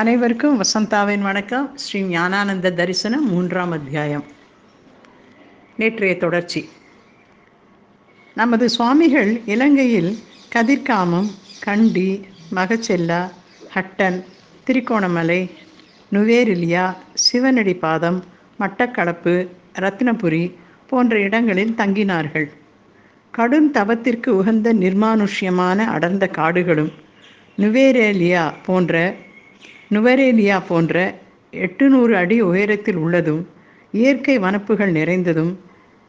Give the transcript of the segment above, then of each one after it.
அனைவருக்கும் வசந்தாவின் வணக்கம். ஸ்ரீ ஞானானந்த தரிசனம் மூன்றாம் அத்தியாயம். நேற்றைய தொடர்ச்சி. நமது சுவாமிகள் இலங்கையில் கதிர்காமம் கண்டி மகச்செல்லா ஹட்டன் திரிகோணமலை நுவேரிலியா சிவனடி பாதம் மட்டக்களப்பு ரத்னபுரி போன்ற இடங்களில் தங்கினார்கள். கடும் தவத்திற்கு உகந்த நிர்மானுஷ்யமான அடர்ந்த காடுகளும் நுவேரேலியா போன்ற நுவரேலியா போன்ற எட்டுநூறு அடி உயரத்தில் உள்ளதும் இயற்கை வனப்புகள் நிறைந்ததும்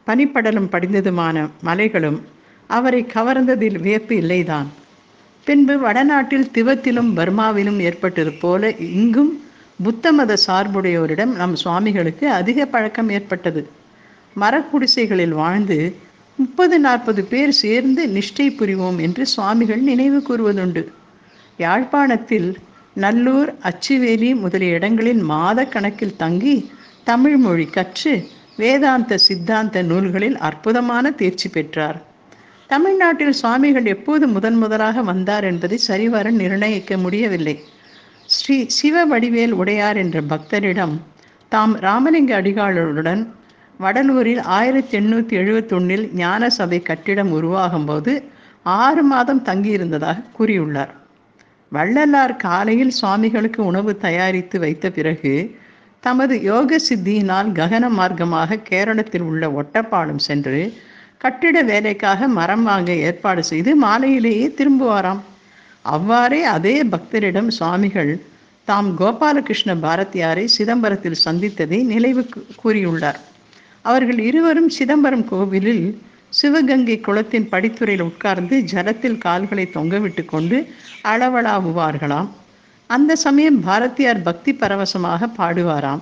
பனிப்படலம் படிந்ததுமான மலைகளும் அவரை கவர்ந்ததில் வியப்பு இல்லைதான். பின்பு வடநாட்டில் திபத்திலும் பர்மாவிலும் ஏற்பட்டது போல இங்கும் புத்த மத சார்புடையோரிடம் நம் சுவாமிகளுக்கு அதிக பழக்கம் ஏற்பட்டது. மரக்குடிசைகளில் வாழ்ந்து முப்பது நாற்பது பேர் சேர்ந்து நிஷ்டை புரிவோம் என்று சுவாமிகள் நினைவு கூறுவதுண்டு. யாழ்ப்பாணத்தில் நல்லூர் அச்சுவேலி முதலிய இடங்களில் மாத கணக்கில் தங்கி தமிழ் மொழி கற்று வேதாந்த சித்தாந்த நூல்களில் அற்புதமான தேர்ச்சி பெற்றார். தமிழ்நாட்டில் சுவாமிகள் எப்போது முதன் முதலாக வந்தார் என்பதை சரிவர நிர்ணயிக்க முடியவில்லை. ஸ்ரீ சிவ வடிவேல் உடையார் என்ற பக்தரிடம் தாம் ராமலிங்க அடிகாலருடன் வடலூரில் ஆயிரத்தி எண்ணூற்றி எழுபத்தொன்னில் ஞான சபை கட்டிடம் உருவாகும் போது ஆறு மாதம் தங்கியிருந்ததாக கூறியுள்ளார். வள்ளலார் காலையில் சுவாமிகளுக்கு உணவு தயாரித்து வைத்த பிறகு தமது யோக சித்தியினால் ககன மார்க்கமாக கேரளத்தில் உள்ள ஒட்டப்பாலம் சென்று கட்டிட வேலைக்காக மரம் வாங்க ஏற்பாடு செய்து மாலையிலேயே திரும்புவாராம். அவ்வாறே அதே பக்தரிடம் சுவாமிகள் தாம் கோபாலகிருஷ்ண பாரதியாரை சிதம்பரத்தில் சந்தித்ததை நினைவு கூறியுள்ளார். அவர்கள் இருவரும் சிதம்பரம் கோவிலில் சிவகங்கை குளத்தின் படித்துறையில் உட்கார்ந்து ஜலத்தில் கால்களை தொங்கவிட்டு கொண்டு அளவளாவுவார்களாம் அந்த சமயம் பாரதியார் பக்தி பரவசமாக பாடுவாராம்.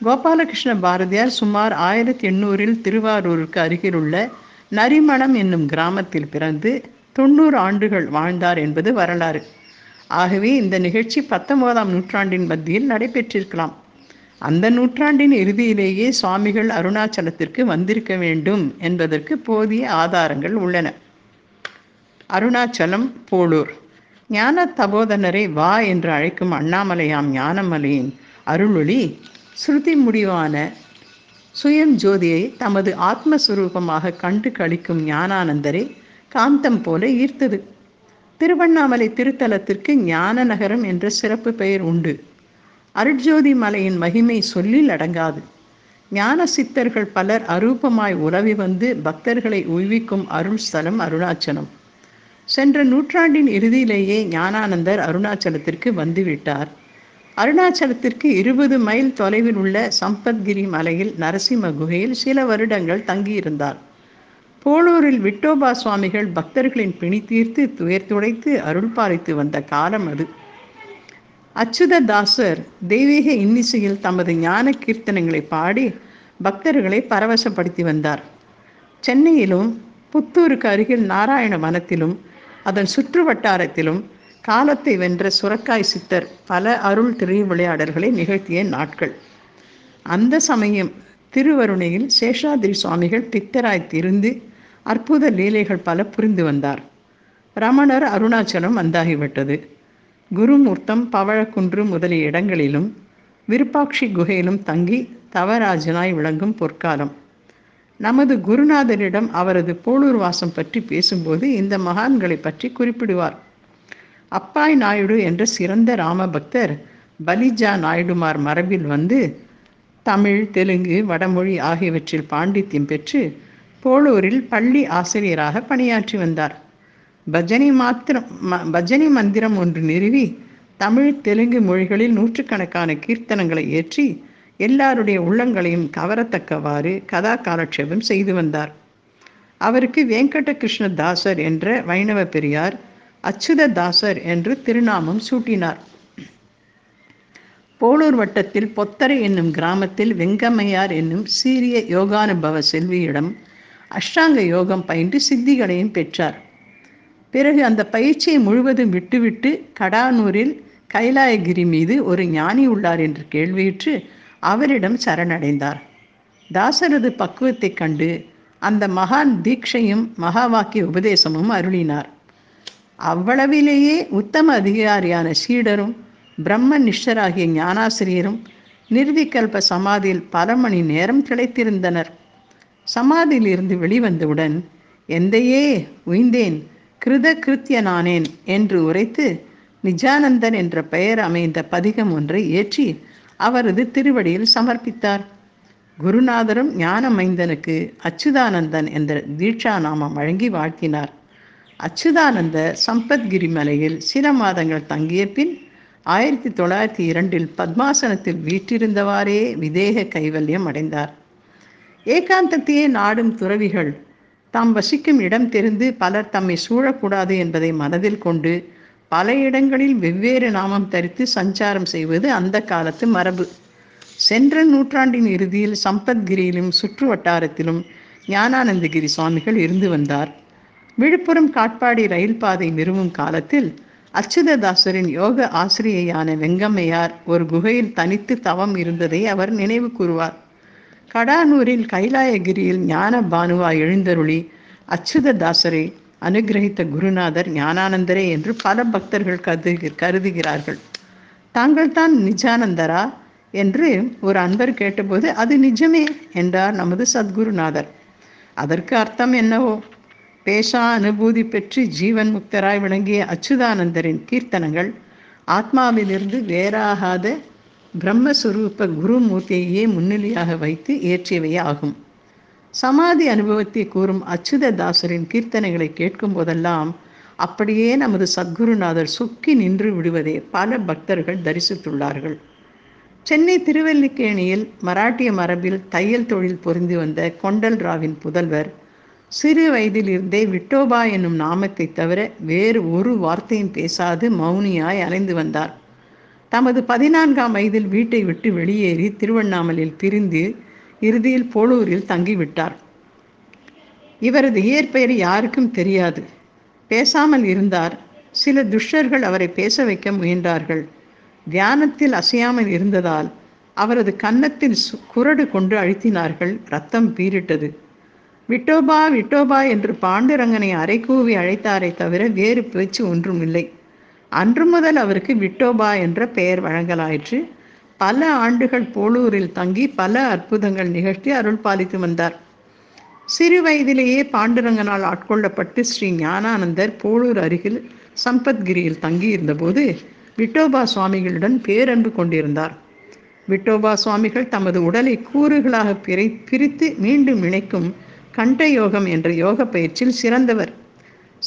கோபாலகிருஷ்ண பாரதியார் சுமார் ஆயிரத்தி எண்ணூறில் திருவாரூருக்கு அருகிலுள்ள நரிமணம் என்னும் கிராமத்தில் பிறந்து தொண்ணூறு ஆண்டுகள் வாழ்ந்தார் என்பது வரலாறு. ஆகவே இந்த நிகழ்ச்சி பத்தொன்பதாம் நூற்றாண்டின் மத்தியில் நடைபெற்றிருக்கலாம். அந்த நூற்றாண்டின் இறுதியிலேயே சுவாமிகள் அருணாச்சலத்திற்கு வந்திருக்க வேண்டும் என்பதற்கு போதிய ஆதாரங்கள் உள்ளன. அருணாச்சலம் போலூர் ஞான தபோதனரை வா என்று அழைக்கும் அண்ணாமலையாம் ஞானமலையின் அருளொளி ஸ்ருதி முடிவான சுயம் ஜோதியை தமது ஆத்மஸ்வரூபமாக கண்டு கழிக்கும் ஞானானந்தரை காந்தம் போல ஈர்த்தது. திருவண்ணாமலை திருத்தலத்திற்கு ஞான நகரம் என்ற சிறப்பு பெயர் உண்டு. அருட்ஜோதி மலையின் மகிமை சொல்லில் அடங்காது. ஞான சித்தர்கள் பலர் அரூபமாய் உலவி வந்து பக்தர்களை உய்விக்கும் அருள் ஸ்தலம் அருணாச்சலம். சென்ற நூற்றாண்டின் இறுதியிலேயே ஞானானந்தர் அருணாச்சலத்திற்கு வந்துவிட்டார். அருணாச்சலத்திற்கு இருபது மைல் தொலைவில் உள்ள சம்பத்கிரி மலையில் நரசிம்ம குகையில் சில வருடங்கள் தங்கியிருந்தார். போலூரில் விட்டோபா சுவாமிகள் பக்தர்களின் பிணி தீர்த்து துயர் துடைத்து அருள் பாலித்து வந்த காலம் அது. அச்சுத தாசர் தெய்வீக இன்னிசையில் தமது ஞான கீர்த்தனங்களை பாடி பக்தர்களை பரவசப்படுத்தி வந்தார். சென்னையிலும் புத்தூருக்கு அருகில் நாராயண வனத்திலும் அதன் சுற்று வட்டாரத்திலும் காலத்தை வென்ற சுரக்காய் சித்தர் பல அருள் திருவிளையாடல்களை நிகழ்த்திய நாட்கள். அந்த சமயம் திருவருணையில் சேஷாதிரி சுவாமிகள் பித்தராய் திருந்து அற்புத லீலைகள் பல புரிந்து வந்தார். ரமணர் அருணாச்சலம் வந்தாகிவிட்டது. குருமூர்த்தம் பவழக்குன்று முதலிய இடங்களிலும் விருப்பாட்சி குகையிலும் தங்கி தவராஜனாய் விளங்கும் பொற்காலம். நமது குருநாதரிடம் அவரது போலூர் வாசம் பற்றி பேசும்போது இந்த மகான்களை பற்றி குறிப்பிடுவார். அப்பாய் நாயுடு என்ற சிறந்த ராமபக்தர் பலிஜா நாயுடுமார் மரபில் வந்து தமிழ் தெலுங்கு வடமொழி ஆகியவற்றில் பாண்டித்யம் பெற்று போலூரில் பள்ளி ஆசிரியராக பணியாற்றி வந்தார். பஜனை மாத்திரம் பஜனை மந்திரம் ஒன்று நிறுவி தமிழ் தெலுங்கு மொழிகளில் நூற்றுக்கணக்கான கீர்த்தனங்களை ஏற்றி எல்லாருடைய உள்ளங்களையும் கவரத்தக்கவாறு கதா காலட்சேபம் செய்து வந்தார். அவருக்கு வெங்கட கிருஷ்ண தாசர் என்ற வைணவ பெரியார் அச்சுத தாசர் என்று திருநாமம் சூட்டினார். போலூர் வட்டத்தில் பொத்தரை என்னும் கிராமத்தில் வெங்கம்மையார் என்னும் சீரிய யோகானுபவ செல்வியிடம் அஷ்டாங்க யோகம் பயின்று சித்திகளையும் பெற்றார். பிறகு அந்த பயிற்சியை முழுவதும் விட்டுவிட்டு கடானூரில் கைலாயகிரி மீது ஒரு ஞானி உள்ளார் என்று கேள்வியிற்று அவரிடம் சரணடைந்தார். தாசரது பக்குவத்தைக் கண்டு அந்த மகான் தீட்சையும் மகா வாக்கிய உபதேசமும் அருளினார். அவ்வளவிலேயே உத்தம அதிகாரியான சீடரும் பிரம்ம நிஷ்டராகிய ஞானாசிரியரும் நிர்விகல்ப சமாதியில் பல மணி நேரம் கிடைத்திருந்தனர் சமாதியிலிருந்து வெளிவந்தவுடன் எந்தையே உய்ந்தேன் கிருத கிருத்தியனானேன் என்று உரைத்து நிஜானந்தன் என்ற பெயர் அமைந்த பதிகம் ஒன்றை ஏற்றி அவரது திருவடியில் சமர்ப்பித்தார். குருநாதரும் ஞானமைந்தனுக்கு அச்சுதானந்தன் என்ற தீட்சா நாமம் வழங்கி வாழ்த்தினார். அச்சுதானந்த சம்பத்கிரி மலையில் சில மாதங்கள் தங்கிய பின் ஆயிரத்தி தொள்ளாயிரத்தி இரண்டில் பத்மாசனத்தில் வீற்றிருந்தவாறே விதேக கைவல்யம் அடைந்தார். ஏகாந்தத்தையே நாடும் துறவிகள் தாம் வசிக்கும் இடம் தெரிந்து பலர் தம்மை சூழக்கூடாது என்பதை மனதில் கொண்டு பல இடங்களில் வெவ்வேறு நாமம் தரித்து சஞ்சாரம் செய்வது அந்த காலத்து மரபு. சென்ற நூற்றாண்டின் இறுதியில் சம்பத்கிரியிலும் சுற்று வட்டாரத்திலும் ஞானானந்தகிரி சுவாமிகள் இருந்து வந்தார். விழுப்புரம் காட்பாடி ரயில் பாதை நிறுவும் காலத்தில் அச்சுததாசரின் யோக ஆசிரியையான வெங்கம்மையார் ஒரு குகையில் தனித்து தவம் இருந்ததை அவர் நினைவு கூறுவார். கடானூரில் கைலாயகிரியில் ஞான பானுவா எழுந்தருளி அச்சுததாசரை அனுகிரகித்த குருநாதர் ஞானானந்தரே என்று பல பக்தர்கள் கருது கருதுகிறார்கள். தாங்கள் தான் நிஜானந்தரா? என்று ஒரு அன்பர் கேட்டபோது அது நிஜமே என்றார் நமது சத்குருநாதர். அதற்கு அர்த்தம் என்னவோ? பேசா அனுபூதி பெற்று ஜீவன் முக்தராய் விளங்கிய அச்சுதானந்தரின் கீர்த்தனங்கள் ஆத்மாவிலிருந்து வேறாகாத பிரம்மஸ்வரூப குருமூர்த்தியையே முன்னிலையாக வைத்து இயற்றியவையே ஆகும் சமாதி அனுபவத்தை கூறும் அச்சுததாசரின் கீர்த்தனைகளை கேட்கும் போதெல்லாம் அப்படியே நமது சத்குருநாதர் சுக்கி நின்று விடுவதை பல பக்தர்கள் தரிசித்துள்ளார்கள். சென்னை திருவல்லிக்கேணியில் மராட்டிய மரபில் தையல் தொழில் பொருந்தி வந்த கொண்டல் ராவின் புதல்வர் சிறு வயதிலிருந்தே விட்டோபா என்னும் நாமத்தை தவிர வேறு ஒரு வார்த்தையும் பேசாது மௌனியாய் அலைந்து வந்தார். தமது பதினான்காம் வயதில் வீட்டை விட்டு வெளியேறி திருவண்ணாமலையில் பிரிந்து இறுதியில் போலூரில் தங்கிவிட்டார். இவரது இயற்பெயர் யாருக்கும் தெரியாது. பேசாமல் இருந்தார். சில துஷ்டர்கள் அவரை பேச வைக்க முயன்றார்கள். தியானத்தில் அசையாமல் இருந்ததால் அவரது கன்னத்தில் குரடு கொண்டு அழுத்தினார்கள். ரத்தம் பீரிட்டது விட்டோபா விட்டோபா என்று பாண்டுரங்கனை அரைக்கூவி அழைத்தாரே தவிர வேறு பேச்சு ஒன்றும் இல்லை அன்று முதல் அவருக்கு விட்டோபா என்ற பெயர் வழங்கலாயிற்று. பல ஆண்டுகள் போலூரில் தங்கி பல அற்புதங்கள் நிகழ்த்தி அருள் பாலித்து வந்தார். சிறு வயதிலேயே பாண்டுரங்கனால் ஆட்கொள்ளப்பட்டு ஸ்ரீ ஞானானந்தர் போலூர் அருகில் சம்பத்கிரியில் தங்கியிருந்தபோது விட்டோபா சுவாமிகளுடன் பேரன்பு கொண்டிருந்தார். விட்டோபா சுவாமிகள் தமது உடலை கூறுகளாக பிரி பிரித்து மீண்டும் இணைக்கும் கண்ட யோகம் என்ற யோக பயிற்சியில் சிறந்தவர்.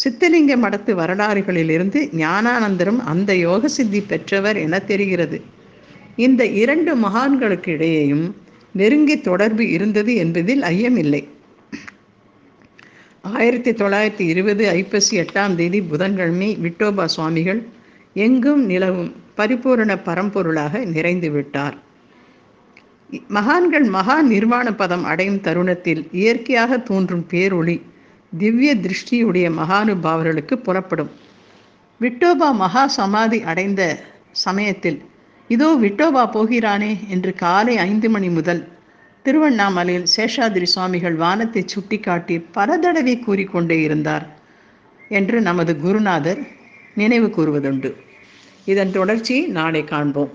சித்தலிங்க மடத்து வரலாறுகளிலிருந்து ஞானானந்தரும் அந்த யோக சித்தி பெற்றவர் என தெரிகிறது. இந்த இரண்டு மகான்களுக்கு இடையேயும் நெருங்கிய தொடர்பு இருந்தது என்பதில் ஐயமில்லை. ஆயிரத்தி தொள்ளாயிரத்தி இருபது ஐப்பசி எட்டாம் தேதி புதன்கிழமை விட்டோபா சுவாமிகள் எங்கும் நிலவும் பரிபூரண பரம்பொருளாக நிறைந்து விட்டார். மகான்கள் மகா நிர்வாண பதம் அடையும் தருணத்தில் இயற்கையாக தோன்றும் பேரொளி திவ்ய திருஷ்டியுடைய மகானுபாவர்களுக்கு புறப்படும். விட்டோபா மகா சமாதி அடைந்த சமயத்தில் இதோ விட்டோபா போகிறானே என்று காலை ஐந்து மணி முதல் திருவண்ணாமலையில் சேஷாதிரி சுவாமிகள் வானத்தை சுட்டிக்காட்டி பல தடவை கூறிக்கொண்டே இருந்தார் என்று நமது குருநாதர் நினைவு கூறுவதுண்டு. இதன் தொடர்ச்சி நாளை காண்போம்.